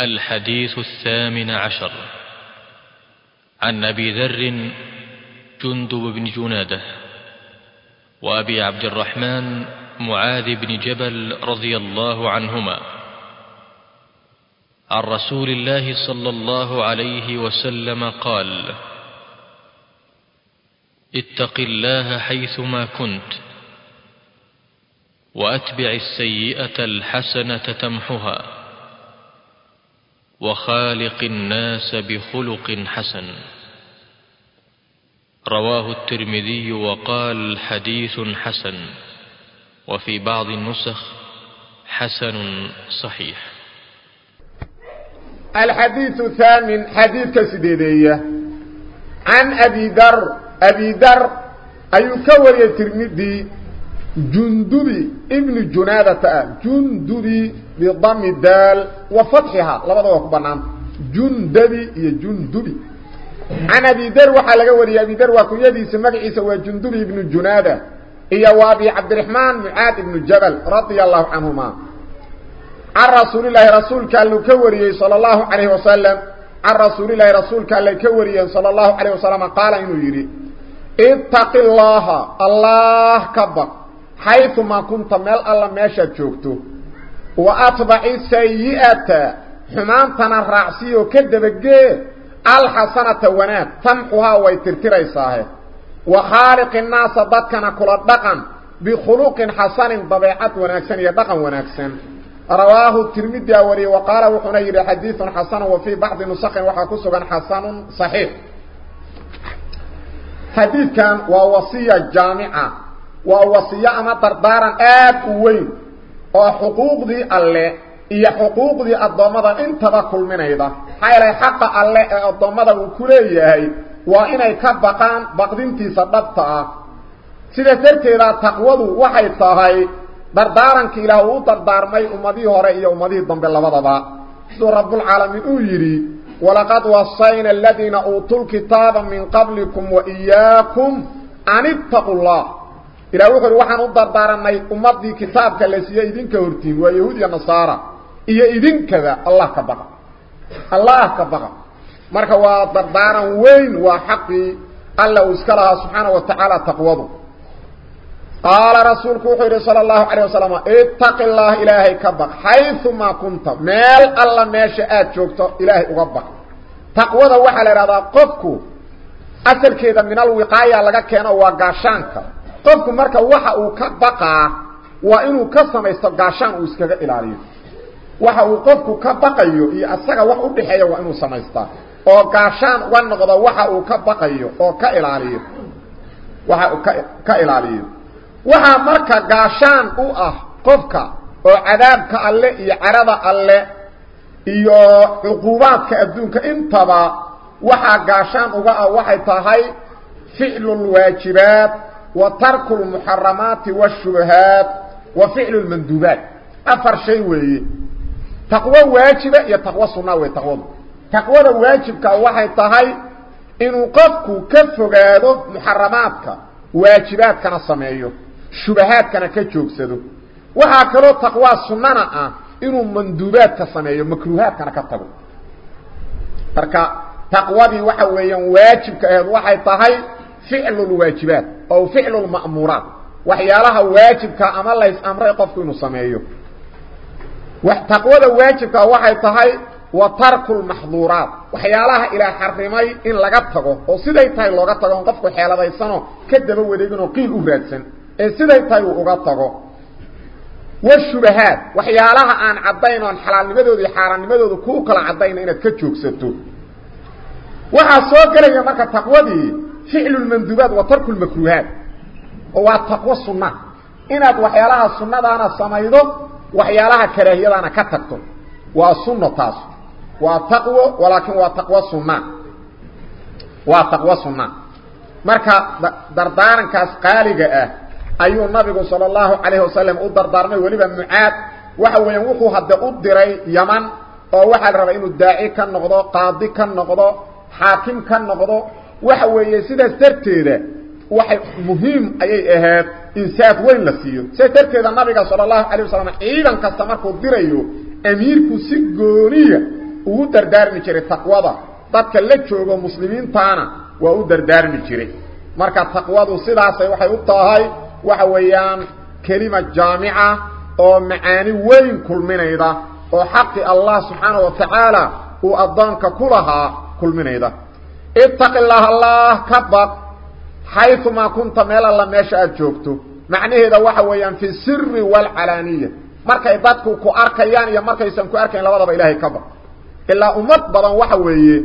الحديث الثامن عشر. عن أبي ذر جندب بن جنادة وأبي عبد الرحمن معاذ بن جبل رضي الله عنهما عن رسول الله صلى الله عليه وسلم قال اتق الله حيثما كنت وأتبع السيئة الحسنة تمحها. وخالق الناس بخلق حسن. رواه الترمذي وقال حديث حسن وفي بعض النسخ حسن صحيح. الحديث الثامن حديث كسديدية عن أبي در أبي در أي كوري الترمذي جندبي ابن جنادة جندبي بضم الدال وفتحها. لبدا وكبنان جندبي يا جندبي. عن أبي ذر وحا لغا وري أبي ذر وكيديس مغعيسه وا جندبي ابن جنادة. يا وابي عبد الرحمن معاذ بن جبل رضي الله عنهما. عن رسول الله رسول كان كوري صلى الله عليه وسلم. عن رسول الله رسول كان كوري صلى الله عليه وسلم قال إنه يري اتق الله الله كبر. حيث ما كنت مل الله ماشى جوجتو واتبع السيئه حمانتنا الرعسي وكدبجه الحسنة ونات تمحها ويترتريساه وخالق الناس ضدكنا كل دقن بخلق حسن طبيعة وناكسن. يا دقن وناكسن. رواه الترمذي وري وقال وحنير حديث حسن وفي بعض نسخ وحكسغا حسن صحيح. حديث كان ووصية أما بربارا آد وين وحقوق ذي الله إيا حقوق ذي الضمضة إنت بكل من هذا حيلا حق الله الضمضة وكريهي وإن كبقان بقدمتي سببتا. سيدسرت إلى تقوض وحي الصهي بربارا كإله تردار مي أمديه ورأي أمديه الضمب الله وضبا سيد رب العالمين أجري ولقد وصينا الذين أوتوا الكتاب من قبلكم وإياكم أن اتقوا الله. Ilaa wuxuu waxaan u dardaaranay ummadii kitaabka la siiyay idinka hortiin waa yahuud iyo nasaara iyo idinkaba allah ka baqa allah ka baqa marka waa dardaaran weyn waa xaqi alla iska lahaa subhanahu wa ta'ala taqwadu قال رسولك وحيري صلى الله عليه وسلم اتق الله إلهي كبق حيث ما كنت مال الله ماشي آت شوكتو إلهي أغبق تقوى ذا وحل هذا قفكو أسل كذا من الوقاية لغا كينا وقاشانك qofku marka waxa uu ka baqaa waa inuu ka samaysto gaashaan uu iskaga ilaaliyo waxa uu qofku ka baqayo iyo asaga wax u dhaxeeyo waa inuu samaystaa oo gaashaan uga noqdo waxa uu ka baqayo oo ka ilaaliyo waxa uu ka ilaaliyo waxa marka gaashaan u ah qofka oo cadaabka alle iyo carada alle iyo cuqubaadka adduunka intaba waxa gaashaan uga ah waxay tahay ficlul waajibaat وترك المحرمات والشبهات وفعل المندوبات. أفر شيء ويه تقوى واجبة يا تقوى سنة وتقوى تقوى. واجبك وحي تهي إنه قفك كفقاده محرماتك واجبات كان سمعيه شبهات كان كجوكسده وحاكلو تقوى سنة إنه مندوبات كسمعيه مكروهات كان كتبه تقوى دي وحي واجبك وحي تهي فعل الواجبات أو فعل المأمورات. وحيالها واجبك أما الله يسأمر يقفك إنه سمعيه. تقوى واجبك وحي تهي وترك المحظورات. وحيالها إلى حرمي إن لغتغو أو سيدي تهي لغتغو قفك حيالة يسانو كدب وديقنو قيل أفرادسن إن سيدي تهي لغتغو والشبهات. وحيالها أن عدين وأن حلال نمدو دي حاران نمدو دي كوكلا عدين إنك كتشوك ستو. وحا سوكرا يمارك تقوى دي. فعل المندوبات وترك المكروهات. هو التقوى السنة. إنك وحيالها السنة أنا سميدو وحيالها كراهية أنا كتبتو. والسنة تاس. والتقوى ولكن والتقوى السنة. والتقوى السنة. مركا دردارن كاس قالقة أيو النبي صلى الله عليه وسلم أدردارني ولبا معاد. وحو هدى أدري يمن. وحا الربا إنو الداعي كان نقضو قاضي كان نقضو حاكم كان نقضو. Waxa weeye sidaas darteeda waxay muhiim ayay ahayd insaad weyn la siiyo sidaas darteeda nabiga sallallahu alayhi wasallam ciidan kasta markuu dirayo amiirku si gooniya ugu dardaarmi jiray taqwada dadka la joogo muslimiintaana waa u dardaarmi jiray marka taqwadu sidaasay waxay u tahay waxa weeyaan kelima jaamica oo macaani weyn kulminayda oo xaqi allah subxaana wa tacaala uu addoonka ku lahaa kulminayda اتق الله الله كبق حيث ما كنت ميل الله ميش أجوكتو معنيه ده وحويا في السر والعلانية مركا إبادكو كو أركيان يا مركا يسنكو أركيان لوضب إلهي كبق إلا أمت بدا وحويا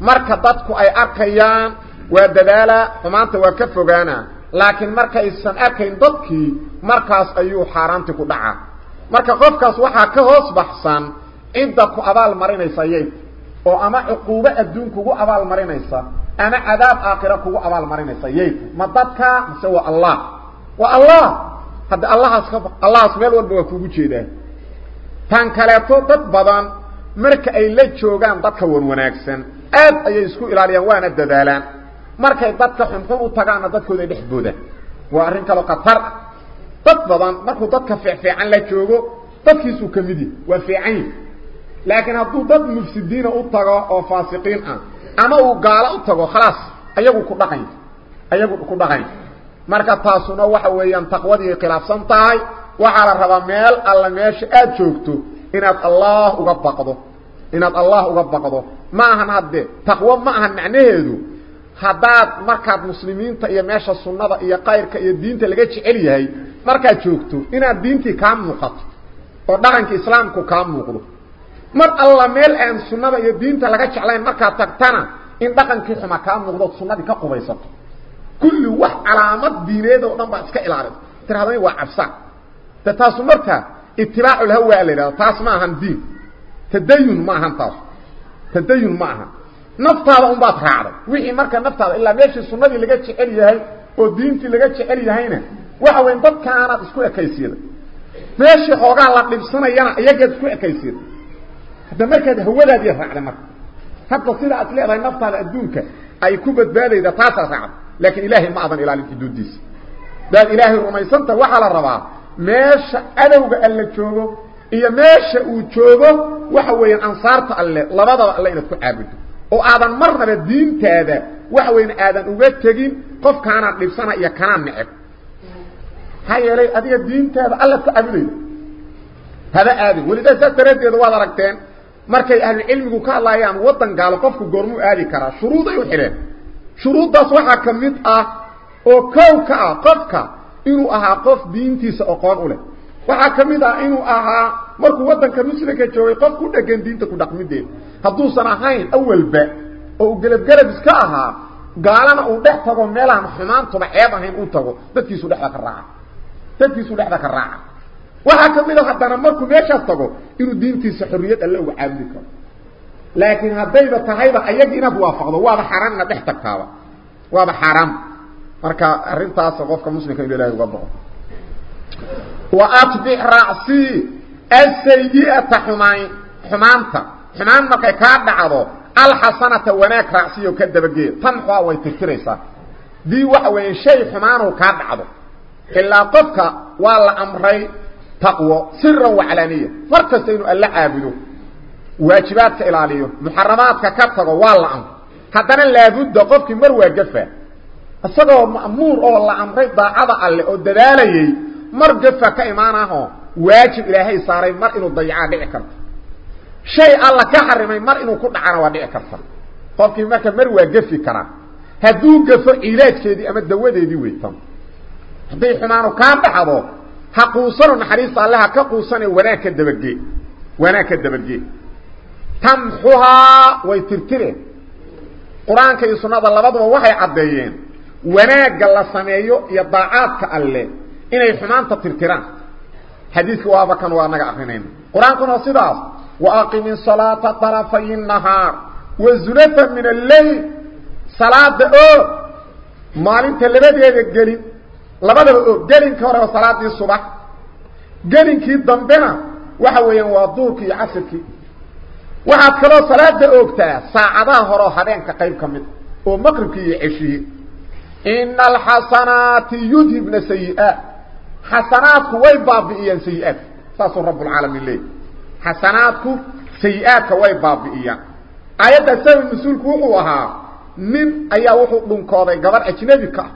مركا إبادكو أي أركيان ودلالة فمانت وكفو غانا لكن مركا يسن أركيان ضدكي مركاس أيو حارانتكو دعا مركا قفكاس وحا كهوس انت كو اضال مريني سييت oo ama cuquubo adduun kugu abaal marinaysa ama cadaab aakhira kugu abaal marinaysa yay ma dadka mise waa allah waa allah hadda allahaas ka allahaas meel walba waa kugu jeedaa tan kaleeto dad badan marka ay la joogaan dadka wan wanaagsan aad ayay isku ilaaliyaan waana dadaalaan markay dadka xunxun u tagaanna dadkooda dhex boodaan waa arrin kaloo khatar ah dad badan markuu dadka fiicfiican la joogo dadkiisuu ka mid yahi waa fiican laakiin hadduu dad mufsidiina u tago oo faasiqiin ah ama uu gaalo u tago khalaas ayagu ku dhaqany ayagu ku dhaqany marka taasuna waxa weeyaan taqwadii khilaafsan tahay waxaa la rabaa meel alla meesha aad joogto inaad allah uga baqdo inaad allah uga baqdo ma ahan hadde taqwo ma ahan macnaheedu haddaad markaad muslimiinta iyo meesha sunnada iyo kayrka iyo diinta laga jecel yahay markaad joogto inaad diintii kaa muuqato oo dhaqanka islaamku kaa muuqdo mar alla meel aan sunnada iyo diinta laga jeclayn markaad tagtana in dhaqankii xuma kaa muuqdo sunnadii ka qubaysato kulli wax calaamad diineed oo dhan baa iska ilaaliso tirahdani waa cabsaan de taasu marka itibaaculhawaa la yidhahdo taas ma ahan diin tadayun ma ahan taas tadayun ma ahan naftaada un baad raacday wixii marka naftaada ilaa meeshii sunnadii laga jecel yahay oo diintii laga jecel yahayna waxa weyn dadkaanaad isku ekaysiyada meeshii xoogaa la dhibsanayana iyagaad isku ekaysiyada هذا كان هو الذي يفعلمك حتى صير أتلئ رأي نفطة لأدونك أي كوبت بالي إذا تاسع صعب لكن إلهي ما أظن لك الحدود ديس بل إلهي الرميسان تواح على الرباع. ماشا أنا قال لك شوغو إيا ماشا أو شوغو وحوين أنصار تألي لبضى الله إلا تكون عابده. وآذن مرنا بالدين تادا وحوين آذن أبيت تقيم قف كانا قلبسانا إيا كانا معك هاي يا لي أذي الدين تادا الله تكون عابده هذا آذن ولذا ستردد وادركتين markay ahlucilmigu ka hadlaayaan waddan gaalo qofku goormuu aadi karaa shuruuday u xidheen shuruuddaas waxaa ka mid ah oo kow ka ah qofka inuu ahaa qof diintiisa aqoon u leh waxaa ka mid ah inuu ahaa markuu waddanka muslimka joogay qof ku dhegan diinta ku dhaqmideeda hadduusan ahayn awalba oo uu gelabgelab iska ahaa gaalana uu dhex tago meelaan xumaantuba ceeb ahayn u tago dadkiisu dhexda ka raaca dadkiisu dhexda ka raaca waxaa ka mid a haddana markuu meeshaas tago inuu diintiisa xorriyad alle uga caabudi karo laakiin haddayba tahayba ayagi inaad waafaqdo waaba xaaraan inaad dhex tagtaaba waaba xaaraan marka arrintaas qofka muslimka inu ilahay uga bao wa atbic raacsii asayi'ata xumaan xumaanta xumaan markay kaa dhacdo alxasanata wanaag raacsiyo ka dabagee tanxua way tirtiraysaa dii waxa weeye shay xumaanu kaa dhacdo ilaa qofka waa la amray تقوى سرا وعلانية. فرق سينو ألا عابدو واجبات إلاليو محرمات كاكتغ والعن حتى لا يدود قفك مروا قفة السقوة مأمور أو الله عمري ضاعضة اللي أدداني مر قفة كإيمانا هون واجب إلهي صاري مر إنو ضيعا لأكرت شيء الله كحرمي مر إنو كنت عانوا لأكرت قفك مكا مروا قفة كرا. هدو قفة إلاج كيدي أمد دوه دي ويتم. حتى يحنانو كان بحضوك ha quusano naxariista alle ha ka quusane wanaag ka dabagee wanaag ka dabagee tamxuhaa way tirtireen qur-aanka iyo sunnada labaduba waxay caddeeyeen wanaagga la sameeyo iyo daacaadka alle inay xumaanta tirtiraan xadiidka waaba kan waa naga akrinayna qur-aankuna sidaas waaqimi salaata طarafay الnahaar wazulafa min alleyl salaada oo maalinta labadeeda gelin labadaba oo gelinka hore oo salaadii subax gelinkii dambena waxa weeyaan waa duurkii iyo casirkii waxaad kaloo salaada oogtaa saacadaha hore oo habeenka qayb ka mid oo maqribkii iyo ceshihii ina alxasanaati yudhibna sayi'aat xasanaadku way baabi'iyaan sayi-aadka saasuu rabbulcaalamiin leeyay xasanaadku sayi-aadka way baabi'iyaan aayadda sabab mas-uulku wuxuu ahaa nin ayaa wuxuu dhunkooday gabar ajnebi ka ah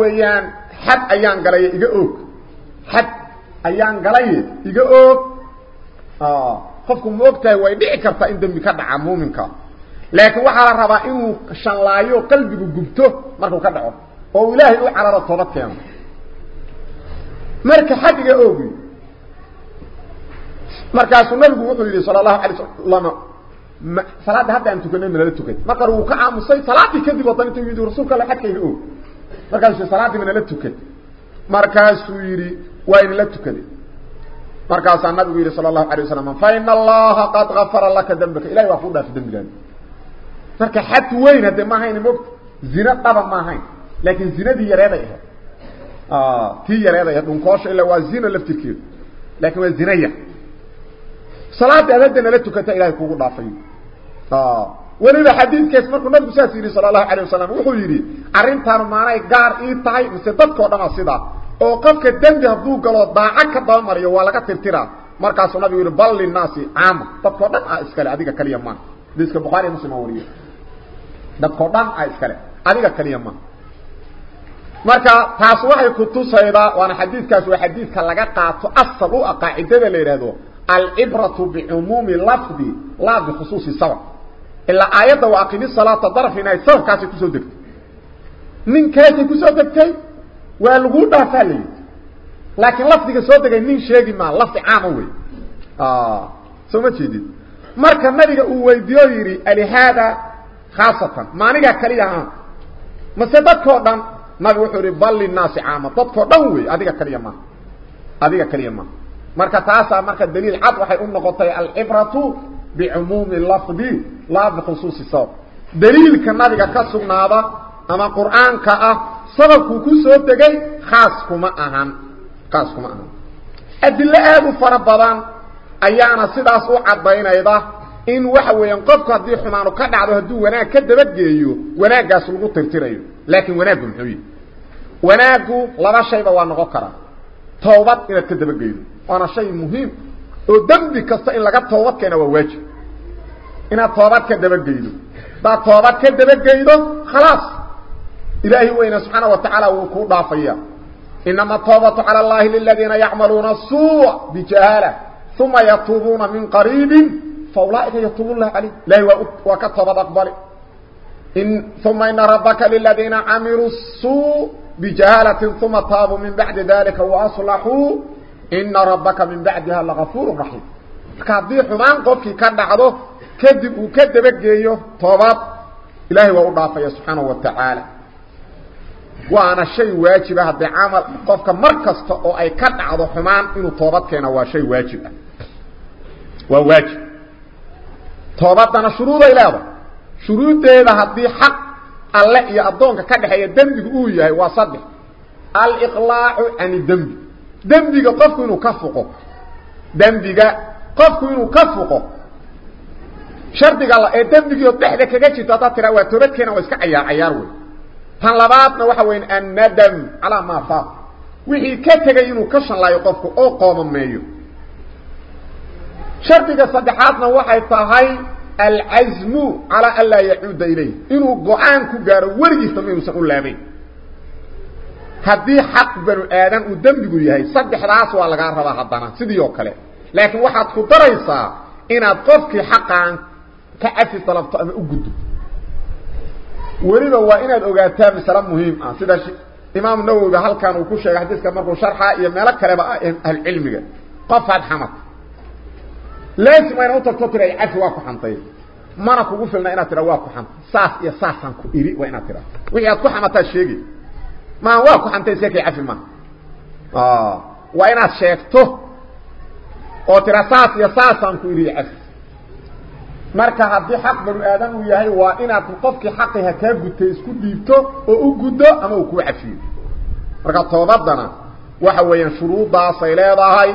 weeyaan xad ayaan galaye iga oog xad ayaan galaye iga oog qofku ma og tahay way dhici kartaa in dembi ka dhaca muuminka laakiin waxaa la rabaa inuu shanlaayo qalbigu gubto markuu ka dhaco oo ilaahay u cararo toobad keeno marka xad iga oogi markaasuu nabigu wuxuu yidhi sala allahu alay wasalam salaadda hadda aan tukanay manala tukay markar wuu ka aamusay salaaddii kadib wadan intuu yidhi rasuulka alla xadka iga oog markaasuu salaaddii manala tukay markaasuu yidhi waa inala tukaday markaasaa nabigu yidhi sala allahu alay wasalam fa ina allaha qad gafara laka dembaka ilahay waa kuu dhaafi dembigaada marka xad weyn haddee ma ahayn mogta zina dhaba ma ahayn laakiin zinadii yareeday ahayd tii yareeday dhunkoosha ila waa zina laftirkeedu laakiin waa zina yar salaada aad hadda nala tukata ilahay kugu dhaafay weliba xadiidkaas markuu nabigu saas yidhi sala allahu alay wasalam wuxuu yidhi arrintaanu maanay gaar ii tahay mise dadkao dhama sidaa oo qofka dembi hadduu galo daaco ka dabamariyo waa laga tirtiraa markaasuu nabigu yihi bal linaasi caama dadkao dhan ah iskale adiga kaliya maa hadiiska bukhaariya muslim a wariyo dadkao dhan ah iskale adiga kaliya maa marka taas waxay kutusaydaa waana xadiidkaas waa xadiidka laga qaato asal u ah qaacidada la yidhaahdo العبرة بعموم لفظ لا بخصوص سوى إلا آيات وعقيم الصلاة الضرف هنا سوى كاسي كسو دكت. من كاسي كسو دكت والغودة فالي لكن لفظ كسو دكت من شيء ما لفظ عاموي آه. سوى ما تشيدي مركا مريك أووي ديويري لهذا خاصة. ما نيكا كريدا ها ما سيبكو دم نبي وحوري بل الناس عاما تبكو دموي هذه كريما هذه كريما مركا تاسا مركا دليل حد وحي أم نغطي الحبرة بعموم اللفظ لا بخصوص السبب دليل كنادي كسو نابا أما قرآن كا سبب كوكو سوبتا جاي خاص كما أهم خاص كما أهم أدل أبو فرببان أيانا سيداس وعد بينا إيضا إن وحو ينقفك هذه حمانو كان عدو هدو وناك كدبت جايو وناك جاسو لغو ترتير أيو لكن وناك بمحوي وناكو لبا شايفا وانغو كرا توبت إنا كدبت جايو وأنا شيء مهم. ودمبك استئن لقد توبتك أنا واجه أنا توبتك دبك جيدو. با توبتك دبك جيدو خلاص. إلهي وين سبحانه وتعالى وكو ضعفيا إنما توبت على الله للذين يعملون السوء بجهالة. ثم يطوبون من قريب فأولئك يطوب الله عليه لا هو وكتب بقبله إن ثم إن ربك للذين عملوا السوء بجهالة ثم طابوا من بعد ذلك وأصلحوا إن ربك من بعدها لغفور رحيم. كذي حمان قفكي كدعبه كذب وكذبك جيه طباب إلهي وعرافه سبحانه وتعالى. وأنا شيء واجب هذا عمل. قفك مركز تقو أي كدعبه حمان إنه طبابك أنا هو شيء واجب. وواجب طباب دانا شروط إلهي شروط هذا حق. الله يأبدونك كدح يدمده اوه يهي واصده الإقلاع عن الدمد dembiga qofku inuu ka fuqo dembiga qofku inuu ka fuqo shardiga ee dembigio dhexda kaga jirto haddaad tiraa waa toobad keena waa iska cayaar cayaar wey tan labaadna waxa weya annadam calaa maa faaq wixii ka tegay inuu ka shanlaayo qofku oo qoomameeyo shardiga saddexaadna waxay tahay alcazmu calaa an laa yacuuda ilayh inuu go-aan ku gaaro weligiisama inuusan u laabayn haddii xaq banu aadan uu dembigu yahay saddexdaas waa lagaa rabaa haddana sidii oo kale laakiin waxaad ku daraysaa inaad qofkii xaqaan ka cafi dalabto ama u guddo weliba waa inaad ogaataa masale muhiim ah sida imaamu nawowiba halkan uu ku sheegay xadiiska markuu sharxa iyo meelo kaleba ah ahlucilmiga qofaad xamad laasim waa ina utagto tira cafi waa ku xantay mana kugu filna inaad tira waa ku xantay saas iyo saasaan ku iri waa inaad tira wixii aad ku xamataad sheegi maa waa ku xantay sekay cafi ma waa inaad sheegto oo tira saas iyo saasaan ku iri cafi marka haddii xaq banu aadan uu yahay waa inaad qofkii xaqi ha kaa gutay isku dhiibto oo u guddo ama uu kuu cafiyo marka toobadana waxa weeyaan shuruuddaasay leedahay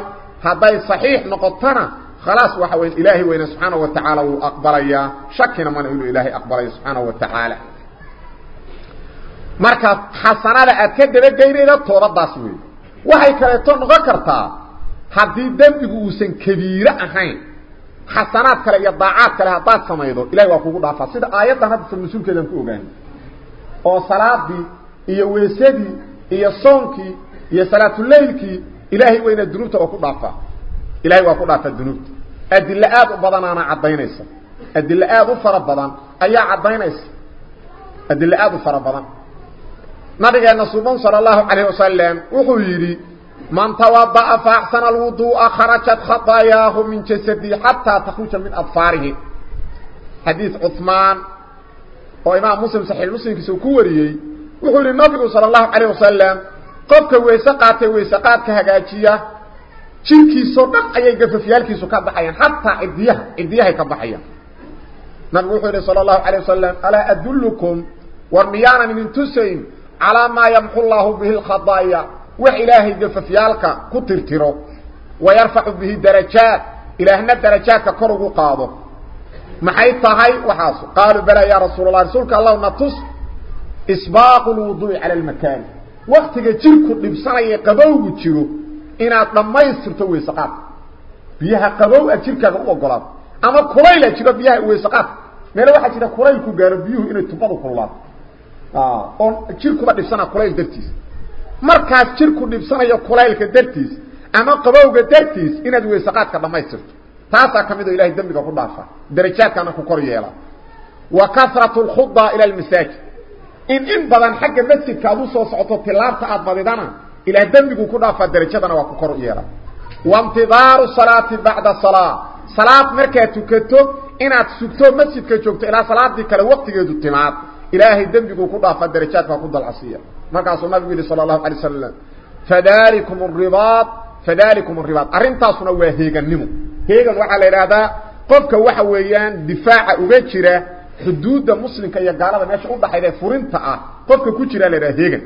hadday saxiix noqotona khalaas waxa weya ilaahay weyne subxaana wa tacaala wuu aqbalayaa shakina mana inuu ilaahay aqbalayo subxaana wa tacaala marka xasanada aad ka dabageynayda toobadaas wey waxay kaleeto noqon kartaa haddii dembigu uusan kabiire ahayn xasanaad kale iyo daacaad kale haddaad samaydo ilahay waa kugu dhaafaa sida aayaddan hadda salmasuulkeedaan ku ogaanay oo salaadii iyo weesadii iyo soonkii iyo salaatuleylkii ilaahay weyna dunuubta ku dhaafaa ilahay waa ku dhaafaa dunuubta adilo aad u badanaana caddaynaysa adilo aad u fara badan ayaa caddaynaysa adilo aad u fara badan نبي أن سبحان صلى الله عليه وسلم أخيري من توضع فأحسن الوضوء خرجت خطاياه من جسده حتى تخرج من أبفاره حديث عثمان وإمام مسلم صحيح المسلم في سكوريه أخيري النبي صلى الله عليه وسلم قفك ويسقاته ويسقاته هكاتية شركي صدق أي قففيالك سكاة ضحيا حتى إذيها إذيها كضحيا نبي أخيري صلى الله عليه وسلم ألا أدلكم ورميانا من تسعين على ما يمحو الله به الخضايا وإلهي قففيالك كترترو ويرفع به درجات. إلهنا درجات كرغو قاضو. محيط طهي وحاصو قالوا بلا يا رسول الله. رسولك الله نتص إسباق الوضوء على المكان. وقتك جركو لبصري قبو جيرو إنا لما يسترتو ويسقاط. بيها قبو أجركا قبو قلاب. أما كليلة جيرو بيها ويسقاط. ملوحة جيرو كليلة جيرو بيه إنا تبضو الله kululaato oo jirkuba dhibsana kulayl dartiis markaas jirku dhibsanayo kulaylka dartiis ama qabowga dartiis inaad weyse qaadka dhammaystirto taasaa ka mid oo ilahay dembiga ku dhaafa darajaadkana ku kor yeela wa kasratu lkhudaa ila almasaajid in in badan xagga masjidka aad usoo socoto tilaabta aad badidana ilaah dembiguu ku dhaafaa darajadana waa ku kor yeela waintidaaru salaati bacda salaa salaad markaad tukato inaad sugto masjidka joogto ilaa salaadii kale waqtigeedu timaad إلهي دمك وكضع فالدرجات وكضع العصية. ما كان صلى الله عليه وسلم فذلكم الرباط فذلكم الرباط, فذلكم الرباط. أرنتا صنوا هيغا نمو. هيغا وعلى الهداء قفك وحويان دفاع أغتشرة حدود المسلم كي يقالب ما يشعر بحيدة فرنتا. قفك كتشرة لها هيغا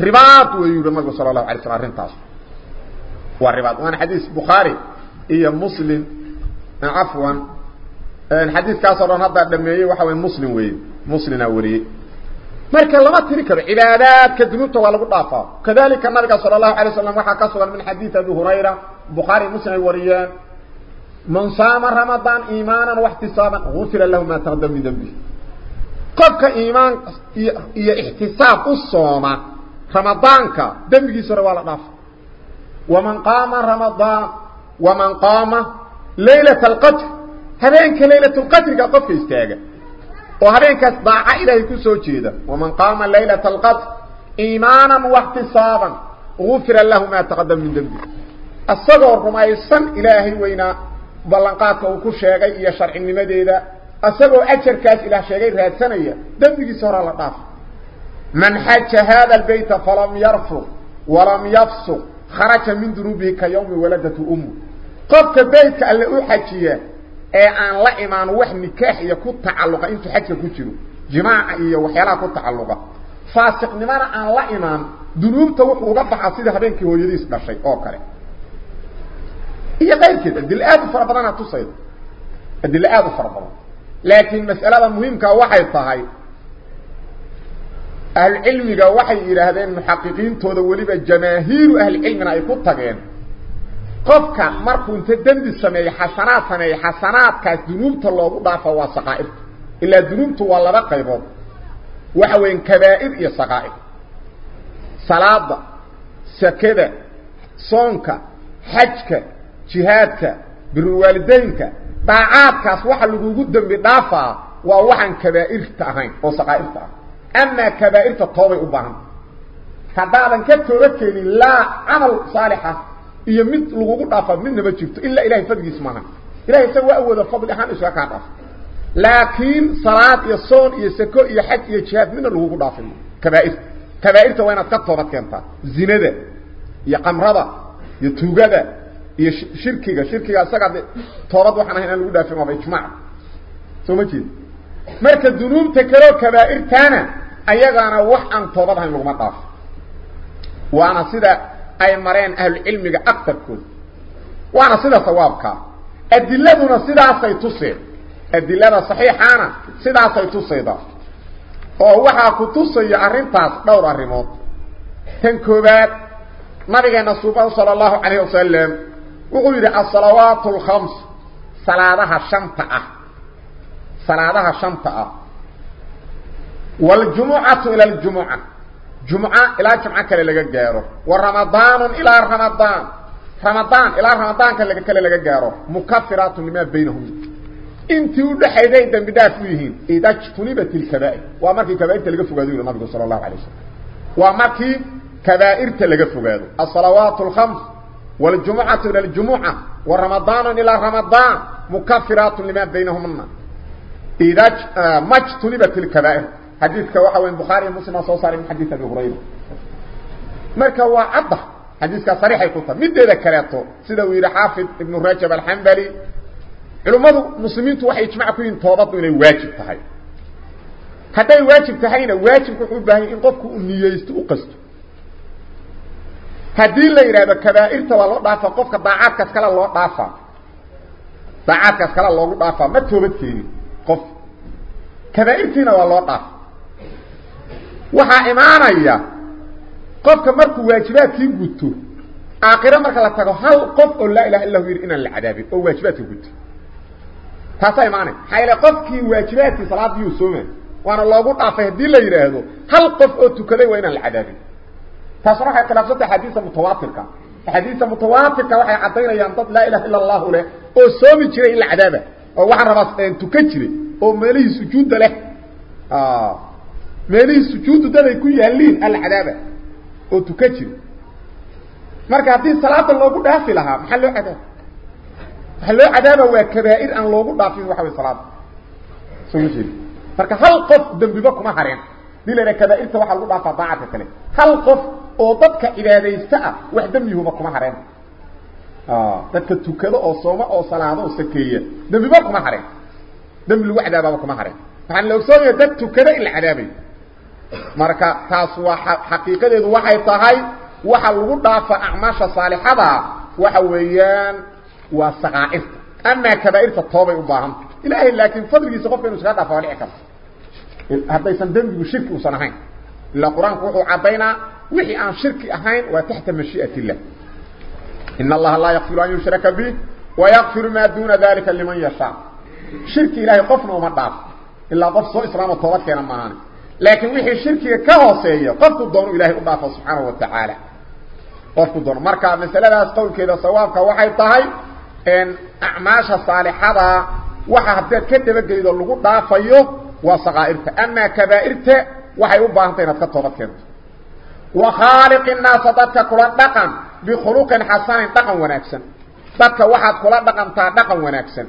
رباط ويورمك صلى الله عليه وسلم. أرنتا صنوا والرباط وان حديث بخاري. إيا مسلم. عفواً. Cafwan xadiiskaasoo dhan haddaa dhameeyey waxa wey muslim weeye muslimaa wariyey marka lama tiri karo cibaadaadka dunuubta waa lagu dhaafaa kadalika nabiga sala allahu alay slam waxaa ka sugan min xadiid abi hurayra bukhaari muslim ay wariyeen man saama ramadaan iimaanan waxtisaaban gufira lahu maa taqadama min dembi qofka iimaan iyo ixtisaab u sooma ramadaanka dembigiisa hore waa la dhaafa waman qaama ramadaan waman qaama laylat alqadr هبينك ليلة القدر قطف يستيقى وهبينك اصداع إليك سوچيدا ومن قام ليلة القدر إيمانا واحتصابا غفر له ما تقدم من دبي الصغر ما يصن إلهي وينا بلنقاك وكو شيغي إيا شرع النمديدا الصغر أجر كاس إله شيغي رهات سنية دبي سورة لطاف من حج هذا البيت فلم يرفو ولم يفسو خرج من دروبه كيوم ولدة أمه قفك بيتك اللي أحجيه ee aan la imaan wax nikaax iyo ku tacalluqa intuu xajka ku jiro jimaaca iyo waxyaalaha ku tacalluqa faasiqnimana aan la imaan dunuubta wuxuu uga baxaa sida habeenkii hooyadiis dhashay oo kale iyo qayrkeed adilo aad u fara badana tusayda adilo aad u fara badan laakiin mas'alada muhiimkaa waxay tahay ahlucilmiga waxay yidhaahdeen muxaqiqiintooda weliba jamaahiiru ahlicilmina ay ku tageen قفك مركون تدند السمي حسنات سمي حسنات كاس دنوبت الله ضعف وصقائب إلا دنوبت والله بقيبه وحوين كبائب يا صقائب صلاة سكدة صنك حجك جهادك بالوالدينك طاعاتك أصوح اللي قدن بضعفة ووحن كبائر تأهين وصقائب تأهين أما كبائر تطوبئ بهم فبعضا كتبت لله عمل صالحة iyo mid lagugu dhaafaa midna ma jirto ilaa ilahay fadligiis maaha ilahay isaga waa awooda fadli ahaan isaga kaa dhaaf laakiin salaad iyo soon iyo sako iyo xaj iyo jihaad midna lagugu dhaafay kabaa'irta kabaa'irta waa inaad ka toobad keentaa zinada iyo qamrada iyo tuugada iyo shirkiga shirkiga isaga toobad waxaan ahayn aan lagu dhaafin waaba ijmaac soo ma jeed marka dunuubta kaleo kabaa'irtaana ayagaana wax aan toobad ahayn laguma dhaafo waana sida أي مرين أهل العلم أكثر كون وأنا صدى صوابك أدلتنا صدى عصي تصير أدلتنا صحيحانا صدى عصي تصير ووحا كتصي عرين تاس دور الرموت تنكوبات. نبي كان صوبان صلى الله عليه وسلم. وقلت الصلاوات الخمس. صلاةها شمتعة. صلاةها شمتعة. والجمعة إلى الجمعة. Jumca ilaa jumco kale laga gaaro wa ramadaanu ilaa ramadaan ramadaan ilaa ramadaanka kale laga gaaro mukafiraatu limaa baynahum intii u dhaxayday dambi dhaaf u yihiin ida jtunibat ilkabaa'ir waa markii kabaairta laga fogaado yidhi nabigu sala allahu alay wasalam waa markii kabaa'irta laga fogaado asalawaatu alkhams waljumucatu ila aljumuca wa ramadaanu ilaa ramadaan حديثك هو حوين بخاري المسلمة صلى الله عليه وسلم حديثة بغريبة مالك هو عضة حديثك صريحة يقولتها مدى ذكرته. سيدو إلى حافظ ابن الرجب الحنبلي. علماته المسلمين توحي يجمعكم إن طوابطوا إليه واجب تحي حتى يواجب تحينا واجب كحبها إن قفكوا أني يستوقست هذه اللي رأيبا كبائر توالا ضعفا قفك باعاتك أسكال الله ضعفا باعاتك أسكال الله ضعفا ما توبتك قف. كبائر تينا والله ضعفا waxaa imaanaya qofka markuu waajibaadkii guto aakhiro marka la tago hal qof oo laa ilaha illa hu yidhi inaan la cadaabin oo waajibaadka guto taasaa imaanaya maxaa yeele qofkii waajibaadkii salaadiyuu soomay waana loogu dhaafay haddii la yidhaahdo hal qof oo tukaday waa inaan la cadaabin taasuna waxay khilaafsanta axaadiisa mutawaatirka axaadiisa mutawaatirka waxay caddaynayaan dad laa ilaha illa allahu leh oo soomi jiray in la cadaaba oo waxaan rabaa tukan jiray oo meelihii sujuudda leh meelihii sujuuddu dad ku yaaliin alla cadaaba oo tukan jiray marka haddii salaada loogu dhaafi lahaa maxaa loo cadaaba waxaa loo cadaaba waa kabaa'ir aan loogu dhaafin waxa way salaada soo ma marka hal qof dembiba kuma hareen yidhaha kabaa'irta waxaa lagu dhaafaa daacadka kale hal qof oo dadka cibaadaysta ah wax dembiguba kuma hareen dadka tukado oo sooma oo salaado oo sakeeya dembiba kuma hareen dembi lagu cadaabaaba kuma hareen waxaan la ogsoonaya dad tukada in la cadaabayo marka taas waa xaqiiqadeedu waxay tahay waxa lagu dhaafa acmaasha saalixada waxa weeyaan waa saqaa'irta amaa kabaa'irta toobay u baahanta ilaahay laakiin fadligiisa qofka inu iskaga dhaafa waa dhici karta haddaysan dembigu shirki uusan ahayn ilaa qur-aanku wuxuu caddaynaa wixii aan shirki ahayn waa taxta mashii'at illah in allaha laa yakfiru an yushraka bih wayakfiru maa duuna dalika liman yashaa shirki ilaahay qofna uma dhaafo ilaa qof soo islaamo toobad keena maahan لكن وحي الشرك كهوسية. قفت الدون إلهي أبعث سبحانه وتعالى. قفت الدون مركا مثلا لا أستول كذا صوابك وحي الطهي إن أعماش الصالحة وحي حبتها كدبت جديد اللغو ضعفيه وصغائرته. أما كبائرته وحي أبعث أنت نتكت وضكت وخالق الناس ضدك كل الدقم بخلوق حسان دقم ونكسا ضدك واحد كل الدقم تا دقم ونكسا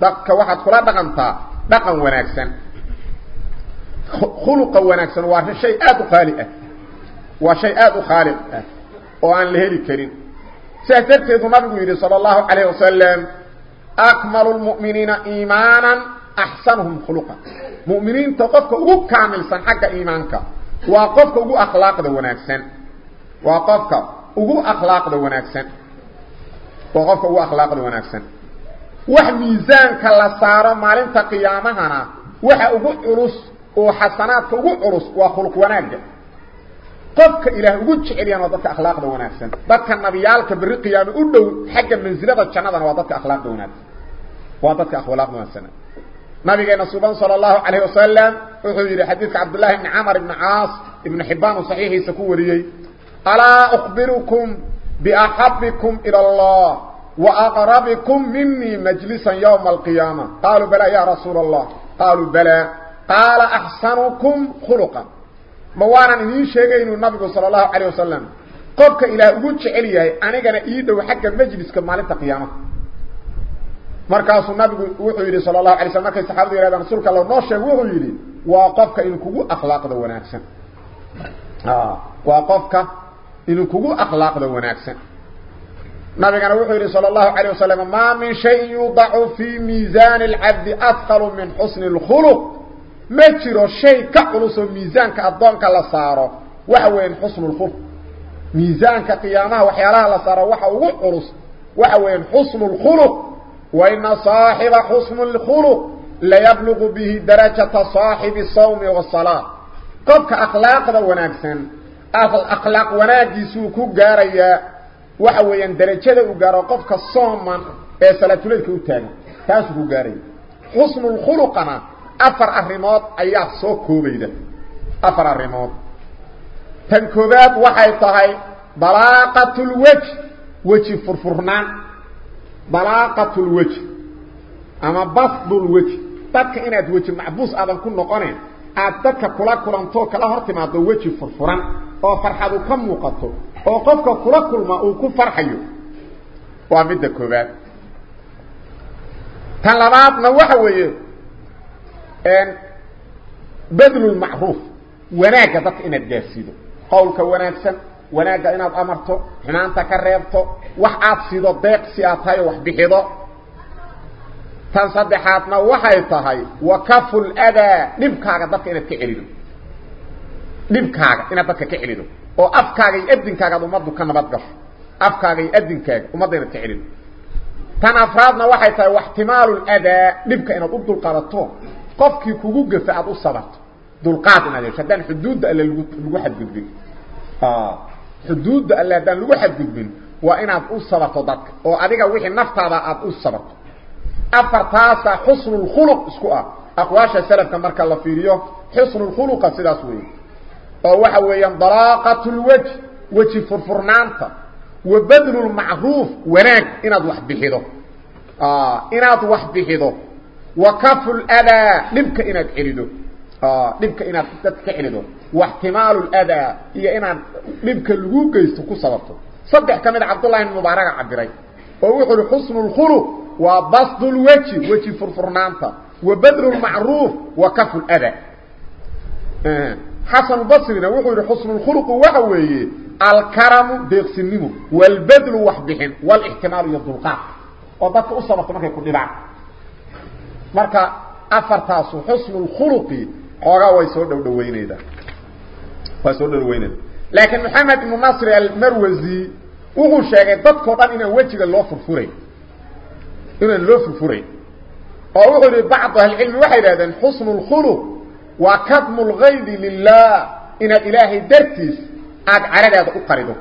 ضدك واحد كل الدقم تا دقم ونكسا خلق وناكسن وهذا شيء آد خالئة وشيء آد خالئة وعن له الكريم سيحترت ذو مبهور صلى الله عليه وسلم أكمل المؤمنين إيمانا أحسنهم خلقا. مؤمنين تقفك أغو كامل سن حق إيمانك. وقفك أغو أخلاق ذو ناكسن وقفك أغو أخلاق ذو ناكسن وقفك أغو أخلاق ذو ناكسن وح ميزانك اللصارة مالين تقيامهنا وح أغو إرس oo xasanaadka ugu culus waa khuluq wanaagga qofka ilaah ugu jeceliyaan waa dadka akhlaaqda wanaagsan dadka nabiyaalka berri qiyaame u dhow xagga mansilada jannadana waa dadka akhlaaqda wanaagsan waa dadka akhlaaqda wanaagsan nabigeena suban sala allahu calayh wasalam wuxuu yidhi xadiidka cabdullahi ibni camar ibni caas ibnu xibbaan uu saxiixiisa ku wariyey alaa ukhbirukum biaxabikum ila allah wa aqrabikum minii majlisan yowma alqiyaama qaaluu balaa ya rasuula allah qaaluu balaa قال أحسنكم خلقا. موانا نهي شيئين النبي صلى الله عليه وسلم. قبك إلى أغوتش إليه أنيقنا إيدو حق المجلس كما كمالك تقيامة مركز النبي وحيري صلى الله عليه وسلم. مركز صحابة إلى رسولك الله ونوشي وحيري وقفك إنكوه أخلاق دو ناكسا آه. وقفك إنكوه أخلاق دو ناكسا نبي وحيري صلى الله عليه وسلم. ما من شيء يضع في ميزان العبد أثقل من حسن الخلق. ما تيرو شيء كعلوس الميزان كأدوانك لصارو وحوين حسن الخلق ميزان كقيامها وحيالها لصارو وحو قلوس وحوين حسن الخلق. وإن صاحب حسن الخلق ليبلغ به درجة صاحب الصوم والصلاة. قبك أخلاق ذا وناكسن أفل أخلاق وناكسو كقاريا وحوين درجة ذا وقارو. قبك الصوم من إيه أسلتوليك وتاني. تاسو كقاري حسن الخلقنا. أفر أرموت أياه سو كوبيدا أفر أرموت تنكوبات وحي طهي بلاقة الوجه وجه فرفرنا بلاقة الوجه أما بصد الوجه تدك إن أدوجه معبوس أدن كن نقاني أدتك كلا كلان توك لا هرتم أدوجه فرفرنا وفرحادو كم مقاطو وقفك كلا كل ما أوكو فرحيو وامد كوبات تنلمات نوحوه ان بذل المعروف وناك ضد أنا الدافسيده قولك وناكسن وناك إن امرته هنا أنت كرهته وحافسيده ضيق سياتاي وحبخيده تنصدحاتنا وحي تهي وكف الادى دبكا ضد أنا تخيلو دبكا أنا ضد تخيلو أو افكاري ادنكاك امضو كنبات قف افكاري ادنكاك امضينا تعلن تان افرادنا واحد تاي واحتمال الاداء لبك أنا ضد القارطون qofkii kugu gafa aad u sabarto dulqaad inaad yeesho haddaan xuduudda alle lagu xadgudbin xuduudda alle haddaan lagu xadgudbin waa inaad u sabarto dadka oo adiga wixii naftaada aad u sabarto afartaasa xusnulkhuluq isku ah aqwaasha salafka marka la fiiriyo xusnulkhuluqa sidaas weeye oo waxa weeyaan dalaaqatulwej weji furfurnaanta wa badlulmacruuf wanaag inaad wax bixido inaad wax bixido وكف الأذى. لمك إناد عرده آه، لمك إناد تتك عرده واحتمال الأذى هي إناد لمك الهوكة يستكو صبرته صدح كمد عبد الله المبارك عبدالي ويقول حسن الخلو وبصد الوجه وجه فرفرنانتا. وبدر المعروف وكف الأذى. آه، حسن بصرنا ويقول حسن الخلق وعوي الكرم ديق سنمه والبدل وحبهن والاحتمال يضلقا وبطل أصبحت مكا يكون لبعض marka afartaasu xusnulkhuluqi xoogaa way soo dhowdhaweyneydaa waa soo dhowdhaweyneyda laakiin maxamed ibnu nasri almarwasi wuxuu sheegay dadkao dhan inaan wejiga loo furfurayn inaan loo furfurayn oo wuxuu yihi bacdu ahlicilmi waxay idhahdeen xusnu lkhuluq waa kadmu lgaydi lilah inaad ilaahay dartiis aada caradaada u qarido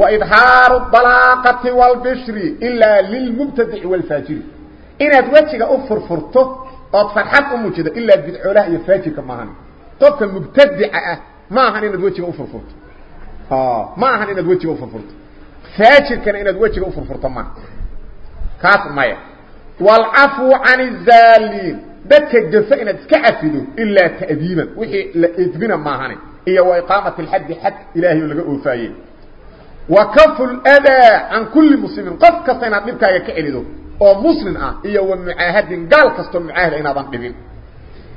wa idhaaru dalaaqati wاlbishri ilaa lilmubtadici wاlfaajiri inaad wejiga u furfurto ood farxad u muujido ilaa bidcoolaha iyo faajirka maahan qofka mubtadica ah ma ahan inaad wejiga ufurfurto ma ahan inaad wejiga ufurfurto faajirkana inaad wejiga ufurfurto maaha kaas maya wاlcafwu can الzaalin dadka gafa inaad iska cafido ilaa ta'diiban wixii la edbina maahane iyo wa iqaamat اlxaddi xad ilaahay oo laga oofaayey wa kafu ladaa can kulli muslimin qof kasta inaad dhibkaaga ka celido أو مسلم آه اي و معاهد قال كاستو معاهد ان ادان دبين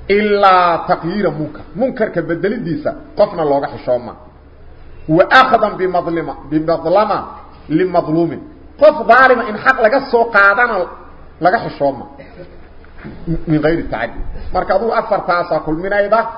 الا تغيير منكر منكر كبدلديسا قفنا لوغ خشوا ما بمظلمه بمظلمه للمظلوم قف ظالم ان حق لغا سو قادان لغا خشوا من غير التعدي مركه ابو افرتاسا كل من أيضا